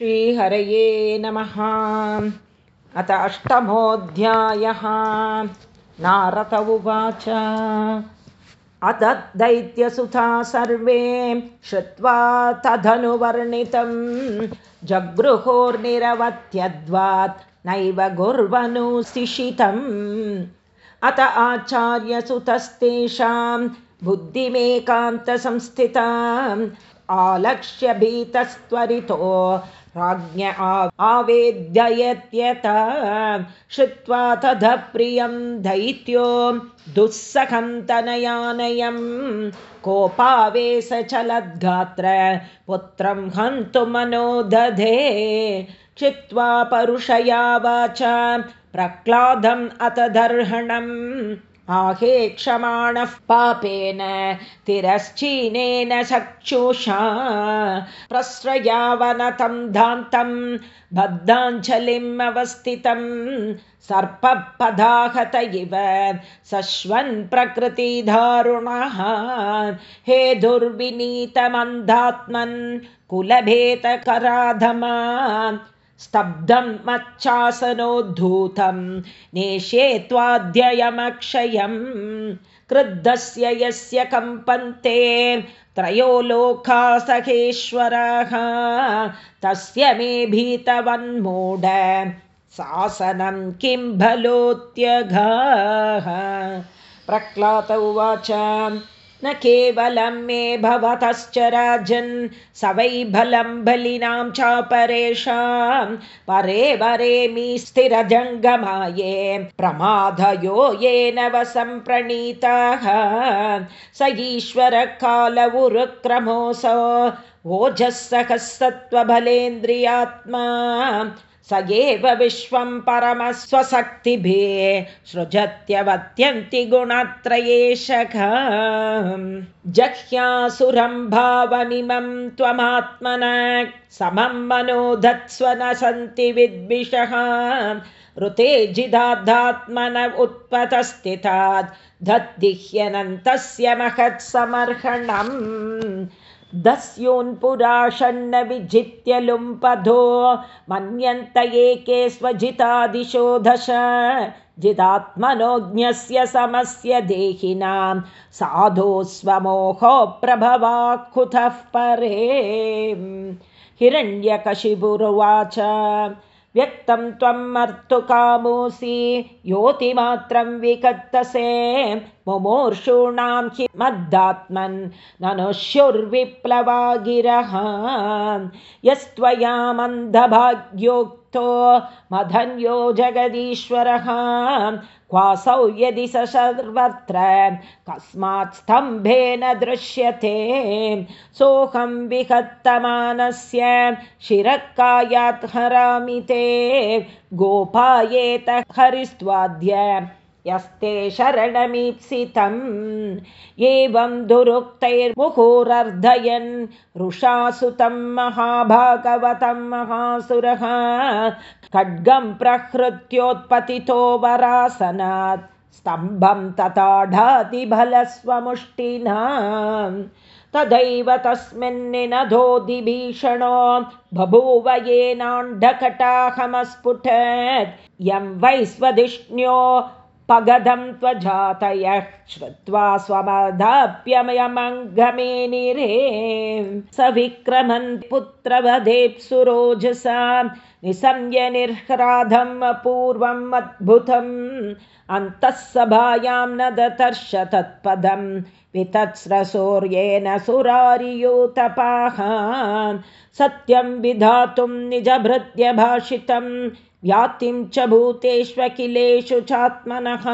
श्रीहरये नमः। अथ अष्टमोऽध्यायः। नारद उवाच। अदद्दैत्यसुता सर्वे श्रुत्वा तदनुवर्णितं। जगृहोर्निरवत्यद्वात् नैव गुर्वनुशिषितम्। अत आचार्यसुतस्तेषां बुद्धिमेकान्तसंस्थिताम्। आलक्ष्य भीतस्त्वरितो राज्ञ आवेद्ययत्यत श्रुत्वा ततः प्रियं दैत्यो दुःसखं तनयानयं कोपावेश चलद्गात्र पुत्रं हन्तुमनो दधे। चित्वा परुषया वाच प्रह्लादम् अत दर्हणम् आहेक्षमाणः पापेन तिरश्चीनेन चक्षुषा प्रस्रयावनतं धान्तं बद्धाञ्जलिम् अवस्थितं सर्पपदाहत इव सश्वन् प्रकृतिदारुणः हे दुर्विनीतमन्धात्मन् कुलभेतकराधमा स्तब्धं मच्चासनोद्धूतं नेष्ये त्वाध्ययमक्षयं क्रुद्धस्य यस्य कम्पन्ते त्रयो लोका सखेश्वरः तस्य मे भीतवन्मूढ शासनं किं भलोत्यघाः प्रह्लात उवाच न केवलं मे भवतश्च राजन् स वै बलं बलिनां चापरेषां। परे वरेमि स्थिरजङ्गमाये प्रमादयो येन वसम्प्रणीताः। स ईश्वरकाल उरुक्रमोऽसौ ओजःसहसत्त्वबलेन्द्रियात्मा स एव विश्वं परमस्वशक्तिभिः सृजत्यवत्यन्ति गुणत्रयेशख जह्यासुरं भावमिमं त्वमात्मन समं मनो धत्स्व न सन्ति विद्विषः। ऋते जिदात्मन उत्पतस्थितात् दद्दिह्यनन्तस्य महत्समर्हणम् दस्यून्पुरा षण्ण विजित्य लुम्पधो मन्यन्त एके स्वजितादिशो दश जिदात्मनोज्ञस्य समस्य देहिनां साधो स्वमोहो प्रभवाकुतः परे हिरण्यकशिपुरुवाच व्यक्तं त्वं मर्तुकामोऽसि योतिमात्रं विकत्तसे मुमूर्षूणां हि मद्दात्मन् ननुष्युर्विप्लवा गिरः यस्त्वया मन्दभाग्योक्तो मधन्यो जगदीश्वरः। क्वासौ यदि स सर्वत्र कस्मात् स्तम्भेन दृश्यते। सोऽहं विहत्तमानस्य शिरकायात् हरामि ते। गोपायेत हरिस्त्वाद्य यस्ते शरणमीप्सितम्। एवं दुरुक्तैर्मुहुरर्धयन्। रुषासुतं महाभागवतं महासुरः। खड्गं प्रहृत्योत्पतितो वरासनात्। स्तम्भं बलस्वमुष्टिना तदैव तस्मिन्निनधोधिभीषणो बभूव येनाण्डकटाहमस्फुटत् यं वैश्वधिष्ण्यो पगदं त्वजातयः श्रुत्वा स्वमदाप्यमयमङ्गमेनिरे स विक्रमन् पुत्रवधेप्सुरोजसा निसंय निर्ह्राधम् अपूर्वम् अद्भुतम्। अन्तः सभायां न दतर्श तत्पदं वितत्स्रसौर्येण सुरारियोतपाः सत्यं विधातुं निजभृत्यभाषितम् व्यातिं च भूतेष्वखिलेषु चात्मनः।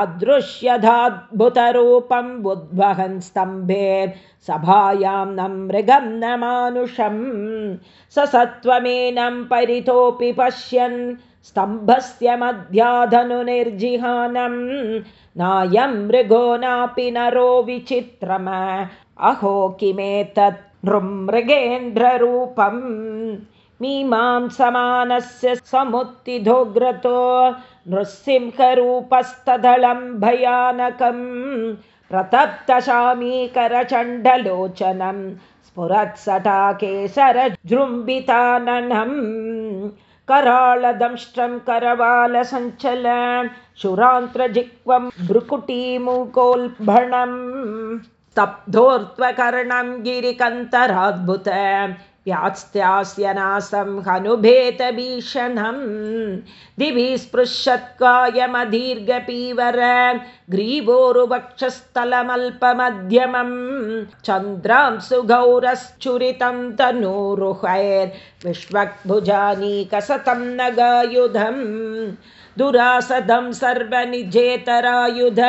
अदृश्यदाद्भुतरूपं बुद्वहन् स्तम्भे सभायां न मृगं न मानुषं स सत्त्वमेनं परितोऽपि पश्यन् स्तम्भस्य मध्याधनुनिर्जिहानं। नायं मृगो नापि नरो विचित्रम। अहो किमेतत् नृमृगेन्द्ररूपम् मीमां समानस्य समुत्थिधोग्रतो नृसिंहरूपस्तदलं भयानकं प्रतप्तशामीकरचण्डलोचनं पुरत्सटाकेसरजृम्बिताननम् कराळदंष्ट्रं करवालसञ्चल शुरान्त्रजिह्वं भ्रुकुटीमुकोल्भणम् स्तब्धोर्त्वकर्णं गिरिकन्तराद्भुत यास्त्यास्यनासं हनुभेतभीषणं दिवि स्पृशत्कायमदीर्घपीवर ग्रीवोरुवक्षस्थलमल्पमध्यमं चन्द्रां सुगौरश्चुरितं तनूरुहैर्विश्वभुजानीकसतं नगायुधम् दुरासदं सर्वनिजेतरायुध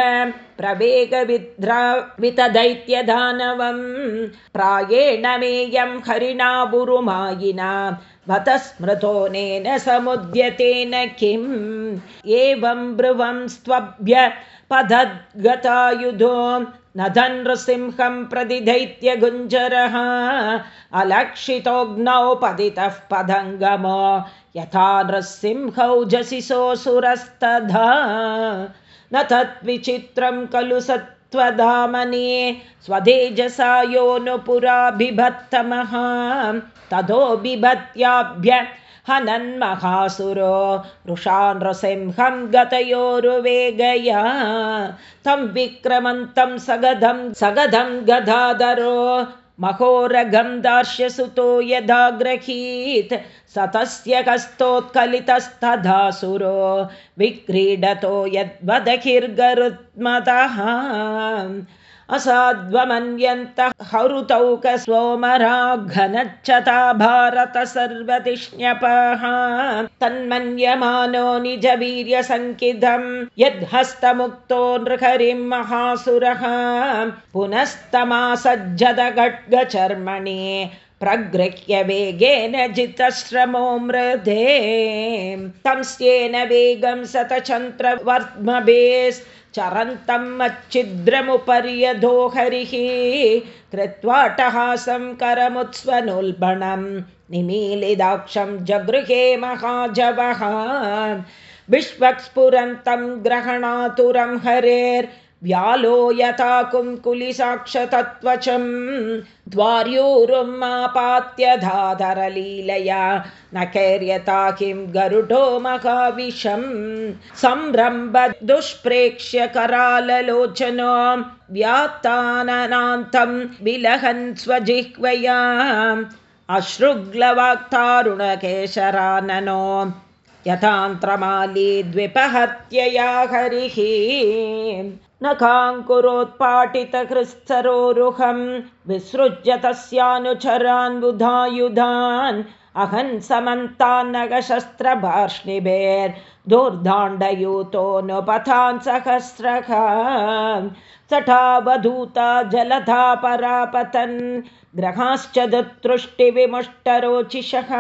प्रवेगविद्रावितदैत्यदानवं प्रायेण मेयं हरिणाबुरुमायिना भत स्मृतोनेन समुद्यतेन किम्? एवं ब्रुवं स्त्वभ्य पदद्गतायुधो नृसिंहं प्रति दैत्यगुञ्जरः अलक्षितोऽग्नौ पदितः पदङ्गमो यथा नृसिंहौजसिसोऽसुरस्तधा न तद्विचित्रं खलु सत्त्वधामने स्वदेजसा यो नु पुरा बिभत्तमः ततो बिभत्याभ्य हनन्महासुरो वृषा नृसिंहं गतयोरुवेगया तं विक्रमन्तं सगधं सगधं गदाधरो महोरगं दार्श्यसुतो यदाग्रहीत् स तस्य कस्तोत्कलितस्तधासुरो विक्रीडतो यद्वदहिर्गरुत्मतः असाध्वमन्यन्तः हरुतौकसोमराघनच्छता भारत सर्वतिष्ण्यपः तन्मन्यमानो निजवीर्यसङ्कितं यद्हस्तमुक्तो नृहरिं महासुरः। पुनस्तमासज्जदखड्गचर्मणि प्रगृह्य वेगेन जितश्रमो मृधे। तंस्येन वेगं सतचन्द्रवर्मभेस् चरन्तं मच्छिद्रमुपर्यधो हरिः कृत्वाटहासं करमुत्स्वनुल्बणं निमीलिदाक्षं जगृहे महाजवः विश्वक्स्फुरन्तं ग्रहणातुरं हरेर् व्यालो यथा कुङ्कुलिसाक्षतत्वचं द्वार्योरुमापात्यधाधरलीलया न कैर्यथा किं गरुडो महाविशं संरम्भ दुष्प्रेक्ष्य कराललोचनो व्यात्ताननान्तं विलहन् स्वजिह्वया अश्रुग्लवाक्तारुणकेशराननो यथान्त्रमाली द्विपहत्यया हरिः न काङ्कुरोत्पाटितकृत्सरोरुहं विसृज्य तस्यानुचरान् बुधायुधान् अहन् समन्तान्नगशस्त्रभार्ष्णिभेर्दुर्दाण्डयूतोऽनुपथान् सहस्रः सठावधूता जलधा परापतन् ग्रहाश्च दतृष्टिविमुष्टरोचिषः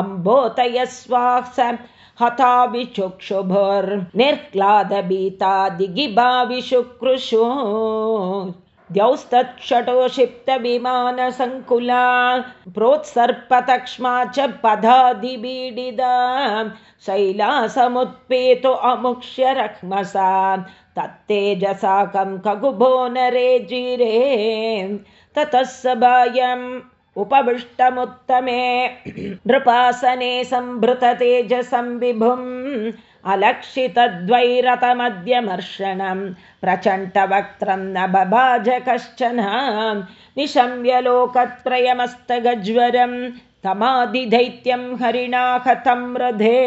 अम्बोतयस्वास हता विचुक्षुभुर्निर्क्लादभीता दिगिभाविशुकृशु द्यौस्तत्षटो क्षिप्तविमानसङ्कुला प्रोत्सर्पतक्ष्मा च पदादिबीडिदा शैलासमुत्पेतो अमुक्ष्य रक्मसा तत्तेजसाकं कगुभो नरे जिरे। ततः सभायम् उपविष्टमुत्तमे नृपासने सम्भृततेजसं विभुम् अलक्षितद्वैरतमद्यमर्शनं प्रचण्डवक्त्रं न बभाज कश्चन। निशम्यलोकत्रयमस्तगज्वरं तमादिदैत्यं हरिणा कथं रधे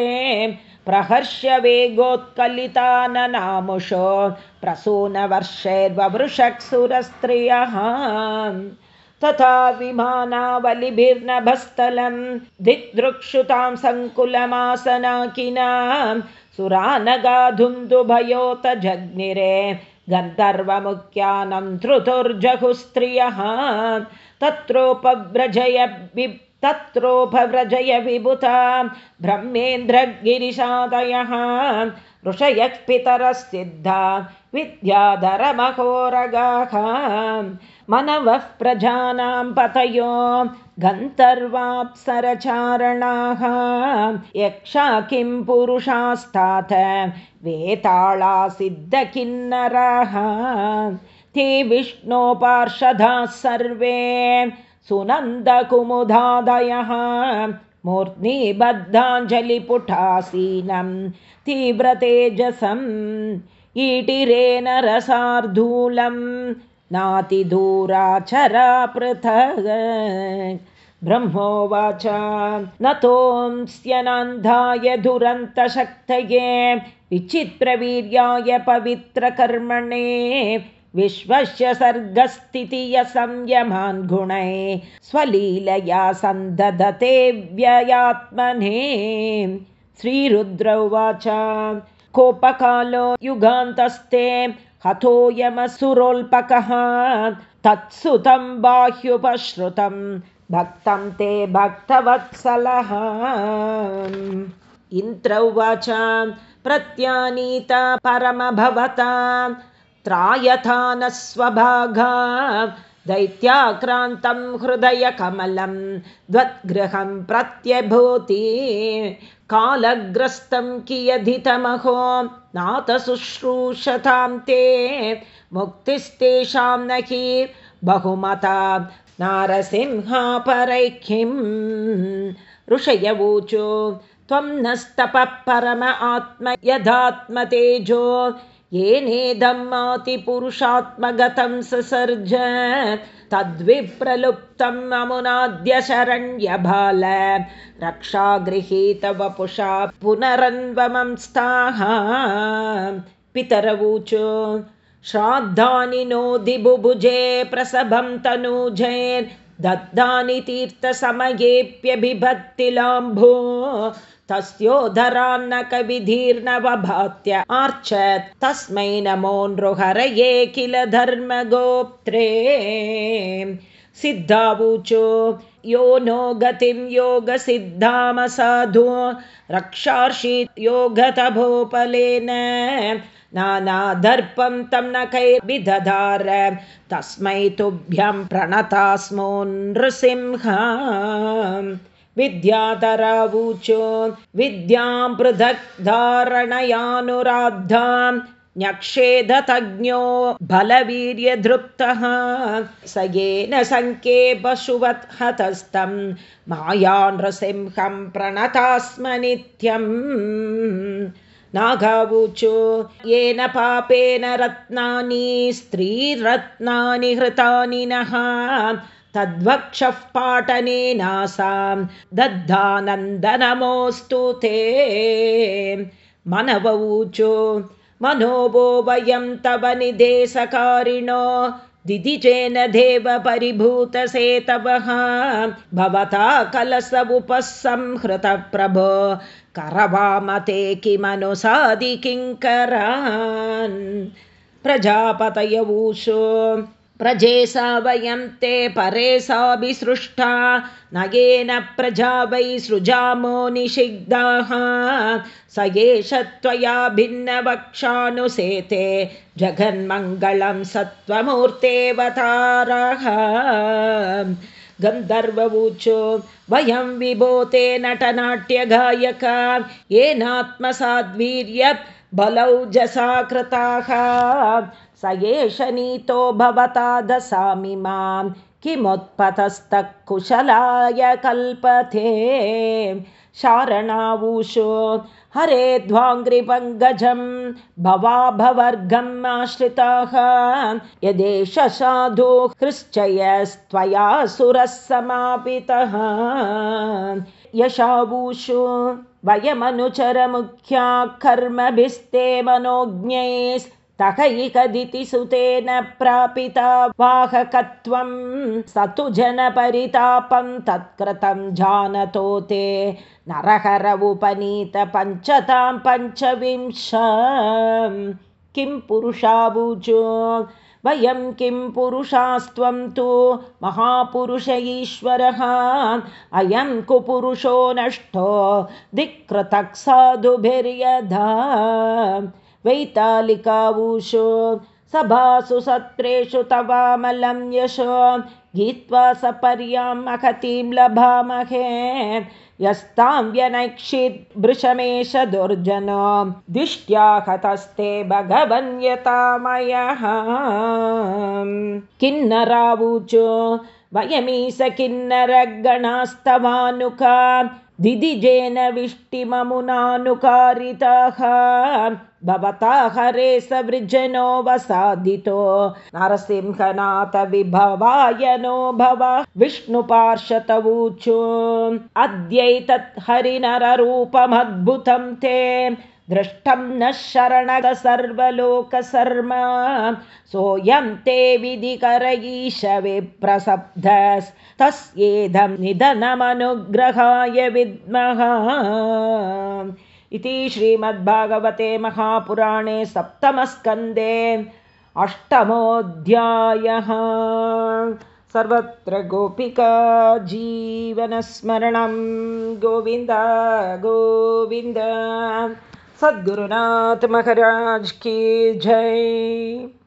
प्रहर्ष्य वेगोत्कलिताननामुषो प्रसूनवर्षैर्ववृषक्सुरस्त्रियः तथा विमानावलिभिर्नभस्थलं दिदृक्षुतां सङ्कुलमासनाकिनां सुरानगाधुन्दुभयोत जग्निरे गन्धर्वमुख्यानं धृतुर्जहुस्त्रियः तत्रोपव्रजय तत्रोपव्रजय विभुता ब्रह्मेन्द्रगिरिशादयः ऋषयः पितरसिद्धा विद्याधरमहोरगाः मनवः प्रजानां पतयो गन्धर्वाप्सरचारणाः यक्षा किं पुरुषास्तात्? वेताळा सिद्धकिन्नराः। ते विष्णोपार्षदाः सर्वे। सुनन्दकुमुदादयः मूर्ध्निबद्धाञ्जलिपुटासीनं तीव्रतेजसम् ईटिरेण रसार्धूलं नातिदूराचरा पृथग। ब्रह्मोवाच नतोऽस्यनान्धाय दुरन्तशक्तये विचित्रवीर्याय पवित्रकर्मणे विश्वस्य सर्गस्थितियसंयमान् गुणै स्वलीलया सन्ददते व्ययात्मने। श्रीरुद्र उवाच कोपकालो युगान्तस्ते हतोऽयमसुरोल्पकः तत्सुतं बाह्युपश्रुतं भक्तं ते भक्तवत्सलः। इन्द्र उवाच प्रत्यानीता परमभवता त्रायथा न स्वभागा दैत्याक्रान्तं हृदयकमलं द्वद्गृहं प्रत्यभूति। कालग्रस्तं कियधितमहो नाथ शुश्रूषतां ते। मुक्तिस्तेषां न हि बहुमता नारसिंहापरैखिं ऋषयवूचो त्वं नस्तपः परम आत्म यदात्मतेजो येनेदम्मातिपुरुषात्मगतं ससर्ज तद्विप्रलुप्तम् अमुनाद्य शरण्यबाल रक्षा गृहीतवपुषा पुनरन्वमंस्ताः पितरवूचो श्राद्धानि नोदिबुभुजे प्रसभं तनूजैर्दत्तानि तीर्थसमयेऽप्यबिभत्तिलाम्भो तस्योधरान्न कविधीर्नवभात्य आर्चत् तस्मै नमो नृहरये किल धर्मगोप्त्रे। सिद्धावूचो यो नो गतिं योगसिद्धामसाधु रक्षार्षि योगतभोपलेन। नानादर्पं तं न कैर्विदधार तस्मै तुभ्यं प्रणतास्मो नृसिंह विद्याधरावूचो विद्यां पृथक् धारणयानुराद्धां न्यक्षेदतज्ञो बलवीर्यधृप्तः। स येन सङ्ख्ये पशुवत् हतस्तं माया नृसिंहं प्रणतास्म नित्यम्। नागावूचो येन पापेन रत्नानि स्त्रीरत्नानि हृतानि नः तद्वक्षः पाटनेनासां दद्धानन्दनमोऽस्तु ते। मनवऊचो मनोभो वयं तव निदेशकारिणो दिदिजेन देवपरिभूतसेतवः भवता कलश उपसंहृतप्रभो करवामते किमनुसादि किङ्करान् प्रजापतयवूषो प्रजेसा वयं ते परेसाभिसृष्टा नगेन प्रजा वै सृजामो निषिग्धाः स एष त्वया भिन्नवक्षानुसेते। जगन्मङ्गलं सत्त्वमूर्तेऽवतारः। गन्धर्ववूचो वयं विभूते नटनाट्यगायका। येनात्मसाद्वीर्य बलौ जसा कृताः स एष नीतो भवता दसामि मां किमुत्पतस्तः कुशलाय कल्पते। शारणावूषो हरे ध्वाङ्घ्रिपङ्गजं भवाभवर्गम् आश्रिताः। यदेष साधु हृश्चयस्त्वया सुरः समापितः। यशावूषु वयमनुचरमुख्या कर्मभिस्ते मनोज्ञैस् तकैकदिति सुतेन प्रापिता वाहकत्वं स तु जनपरितापं तत्कृतं जानतो ते नरहर उपनीत पञ्चतां पञ्चविंश। किं पुरुषाबुजो वयं किं पुरुषास्त्वं तु? महापुरुष ईश्वरः अयं कुपुरुषो नष्टो दिक्कृतक् साधुभिर्यधा वैतालिकावूषो सभासु सत्रेषु तवामलं यशो गीत्वा सपर्यां महतीं लभामहे। यस्तां व्यनक्षिद्भृशमेष दुर्जनो दिष्ट्या हतस्ते भगवन्यतामयः किन्नरावूचो वयमीस किन्नरगणास्तवानुका दिदिजेन विष्टिममुनानुकारिताः भवता हरे स वृजनो वसादितो। नरसिंहनाथ विभवाय नो भव विष्णुपार्शतवूचो अद्यैतत् हरिनररूपमद्भुतं ते। दृष्टं न शरणद सर्वलोकसर्म। सोऽयं ते विधिकर ईशविप्रसब्धस्तस्येदं निधनमनुग्रहाय विद्मः इति श्रीमद्भागवते महापुराणे सप्तमस्कन्दे अष्टमोऽध्यायः। सर्वत्र गोपिका जीवनस्मरणं। गोविन्द गोविन्द। सद्गुरुनाथ महाराज की जय